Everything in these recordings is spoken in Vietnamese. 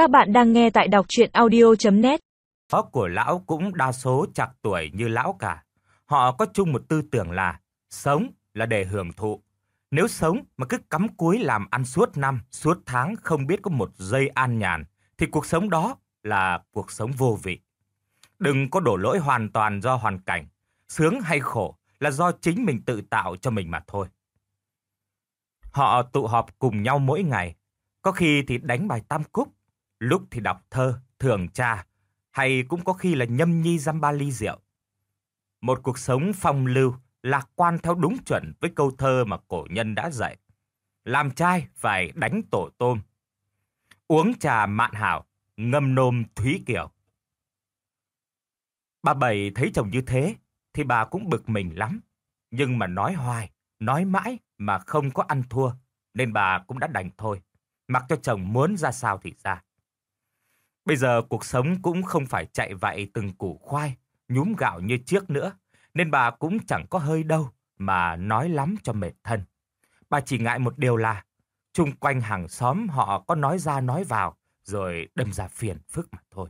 Các bạn đang nghe tại đọc chuyện audio.net Phó của lão cũng đa số chạc tuổi như lão cả. Họ có chung một tư tưởng là sống là để hưởng thụ. Nếu sống mà cứ cắm cúi làm ăn suốt năm, suốt tháng không biết có một giây an nhàn, thì cuộc sống đó là cuộc sống vô vị. Đừng có đổ lỗi hoàn toàn do hoàn cảnh. Sướng hay khổ là do chính mình tự tạo cho mình mà thôi. Họ tụ họp cùng nhau mỗi ngày, có khi thì đánh bài tam cúc, lúc thì đọc thơ, thưởng trà hay cũng có khi là nhâm nhi dăm ba ly rượu. Một cuộc sống phong lưu, lạc quan theo đúng chuẩn với câu thơ mà cổ nhân đã dạy. Làm trai phải đánh tổ tôm. Uống trà mạn hảo, ngâm nôm thúy kiểu. Bà Bảy thấy chồng như thế, thì bà cũng bực mình lắm. Nhưng mà nói hoài, nói mãi mà không có ăn thua, nên bà cũng đã đành thôi. Mặc cho chồng muốn ra sao thì ra. Bây giờ cuộc sống cũng không phải chạy vạy từng củ khoai, nhúm gạo như trước nữa, nên bà cũng chẳng có hơi đâu mà nói lắm cho mệt thân. Bà chỉ ngại một điều là, chung quanh hàng xóm họ có nói ra nói vào, rồi đâm ra phiền phức mà thôi.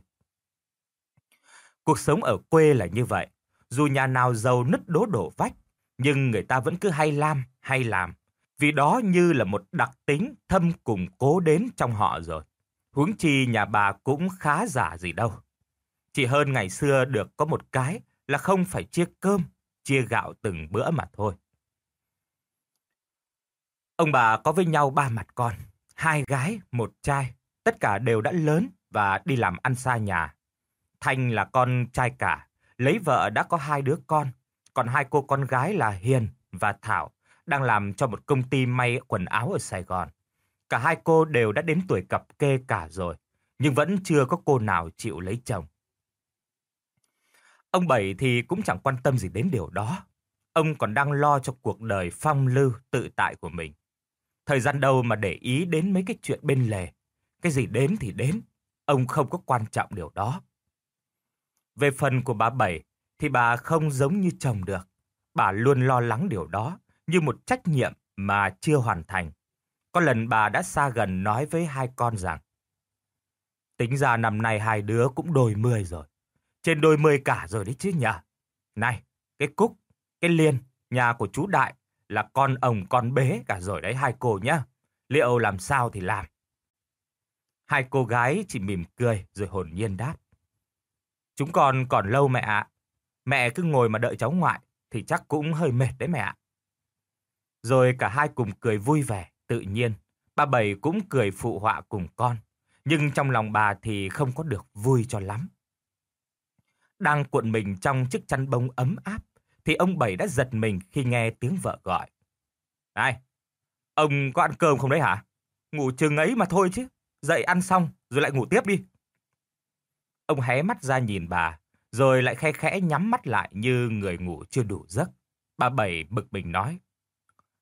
Cuộc sống ở quê là như vậy, dù nhà nào giàu nứt đố đổ vách, nhưng người ta vẫn cứ hay làm, hay làm, vì đó như là một đặc tính thâm cùng cố đến trong họ rồi. Huống chi nhà bà cũng khá giả gì đâu. Chỉ hơn ngày xưa được có một cái là không phải chia cơm, chia gạo từng bữa mà thôi. Ông bà có với nhau ba mặt con, hai gái, một trai, tất cả đều đã lớn và đi làm ăn xa nhà. Thanh là con trai cả, lấy vợ đã có hai đứa con, còn hai cô con gái là Hiền và Thảo đang làm cho một công ty may quần áo ở Sài Gòn. Cả hai cô đều đã đến tuổi cặp kê cả rồi, nhưng vẫn chưa có cô nào chịu lấy chồng. Ông Bảy thì cũng chẳng quan tâm gì đến điều đó. Ông còn đang lo cho cuộc đời phong lưu tự tại của mình. Thời gian đâu mà để ý đến mấy cái chuyện bên lề. Cái gì đến thì đến, ông không có quan trọng điều đó. Về phần của bà Bảy thì bà không giống như chồng được. Bà luôn lo lắng điều đó như một trách nhiệm mà chưa hoàn thành. Có lần bà đã xa gần nói với hai con rằng Tính ra năm nay hai đứa cũng đôi mươi rồi. Trên đôi mươi cả rồi đấy chứ nhỉ? Này, cái Cúc, cái Liên, nhà của chú Đại là con ông con bế cả rồi đấy hai cô nhá. Liệu làm sao thì làm. Hai cô gái chỉ mỉm cười rồi hồn nhiên đáp. Chúng con còn lâu mẹ ạ. Mẹ cứ ngồi mà đợi cháu ngoại thì chắc cũng hơi mệt đấy mẹ ạ. Rồi cả hai cùng cười vui vẻ, tự nhiên. Bà Bảy cũng cười phụ họa cùng con. Nhưng trong lòng bà thì không có được vui cho lắm. Đang cuộn mình trong chiếc chăn bông ấm áp, thì ông Bảy đã giật mình khi nghe tiếng vợ gọi. Này, ông có ăn cơm không đấy hả? Ngủ chừng ấy mà thôi chứ. Dậy ăn xong rồi lại ngủ tiếp đi. Ông hé mắt ra nhìn bà, rồi lại khe khẽ nhắm mắt lại như người ngủ chưa đủ giấc. Bà Bảy bực mình nói.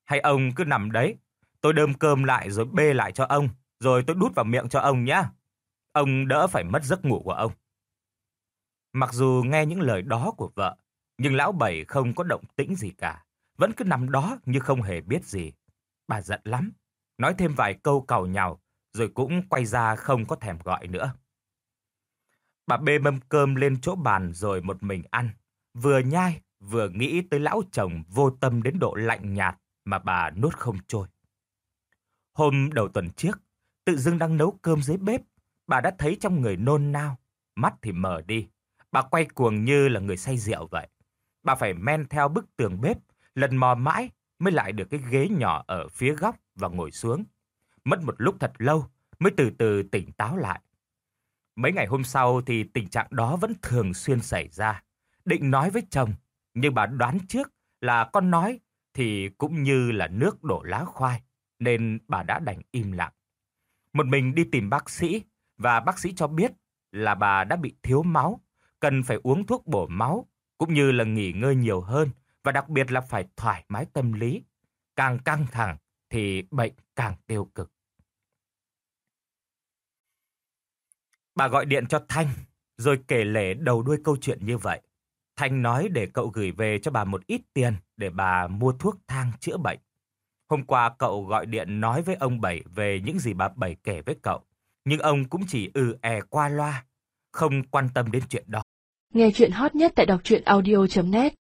Hay ông cứ nằm đấy, tôi đơm cơm lại rồi bê lại cho ông, rồi tôi đút vào miệng cho ông nhá. Ông đỡ phải mất giấc ngủ của ông. Mặc dù nghe những lời đó của vợ, nhưng lão Bảy không có động tĩnh gì cả, vẫn cứ nằm đó như không hề biết gì. Bà giận lắm, nói thêm vài câu cầu nhào, rồi cũng quay ra không có thèm gọi nữa. Bà bê mâm cơm lên chỗ bàn rồi một mình ăn, vừa nhai vừa nghĩ tới lão chồng vô tâm đến độ lạnh nhạt mà bà nuốt không trôi. Hôm đầu tuần trước, tự dưng đang nấu cơm dưới bếp, bà đã thấy trong người nôn nao, mắt thì mờ đi. Bà quay cuồng như là người say rượu vậy. Bà phải men theo bức tường bếp, lần mò mãi mới lại được cái ghế nhỏ ở phía góc và ngồi xuống. Mất một lúc thật lâu mới từ từ tỉnh táo lại. Mấy ngày hôm sau thì tình trạng đó vẫn thường xuyên xảy ra. Định nói với chồng, nhưng bà đoán trước là con nói thì cũng như là nước đổ lá khoai, nên bà đã đành im lặng. Một mình đi tìm bác sĩ và bác sĩ cho biết là bà đã bị thiếu máu, cần phải uống thuốc bổ máu cũng như là nghỉ ngơi nhiều hơn và đặc biệt là phải thoải mái tâm lý. Càng căng thẳng thì bệnh càng tiêu cực. Bà gọi điện cho Thanh, rồi kể lể đầu đuôi câu chuyện như vậy. Thanh nói để cậu gửi về cho bà một ít tiền để bà mua thuốc thang chữa bệnh. Hôm qua cậu gọi điện nói với ông Bảy về những gì bà Bảy kể với cậu. Nhưng ông cũng chỉ ừ è qua loa, không quan tâm đến chuyện đó. Nghe chuyện hot nhất tại đọc truyện audio.net